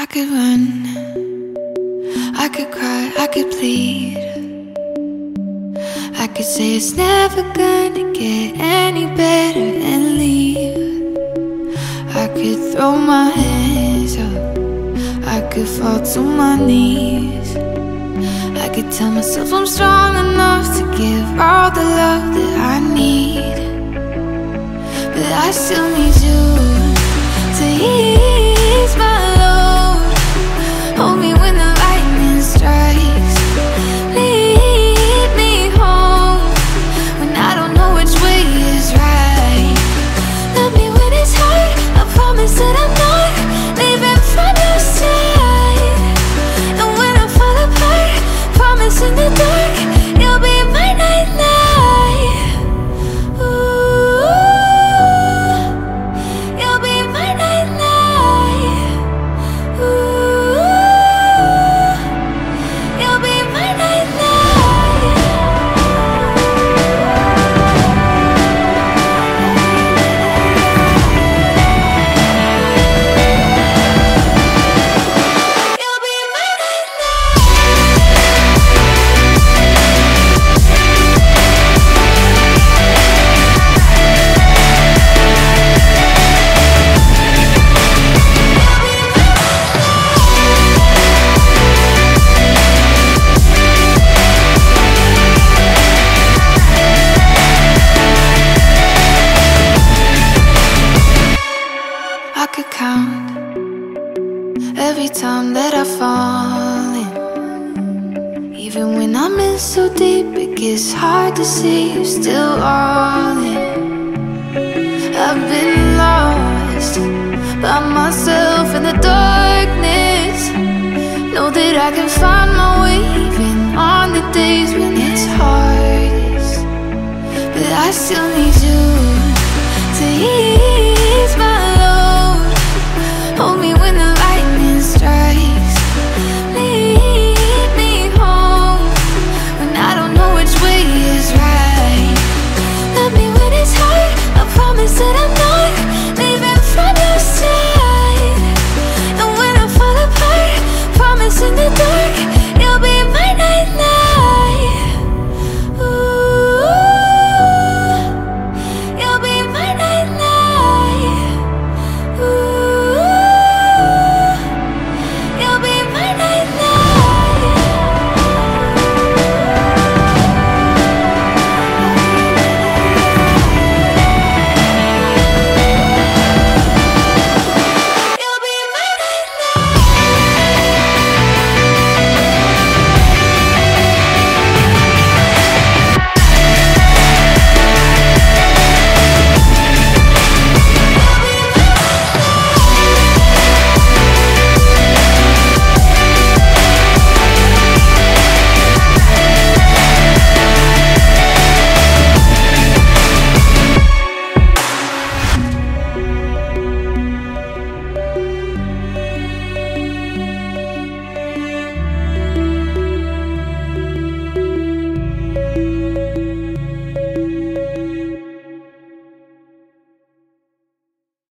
I could run, I could cry, I could plead. I could say it's never gonna get any better and leave. I could throw my hands up, I could fall to my knees. I could tell myself I'm strong enough to give all the love that I need. But I still need you promise that I'm not every time that I fall in. Even when I'm in so deep, it gets hard to see you're still all in. I've been lost by myself in the darkness. Know that I can find my way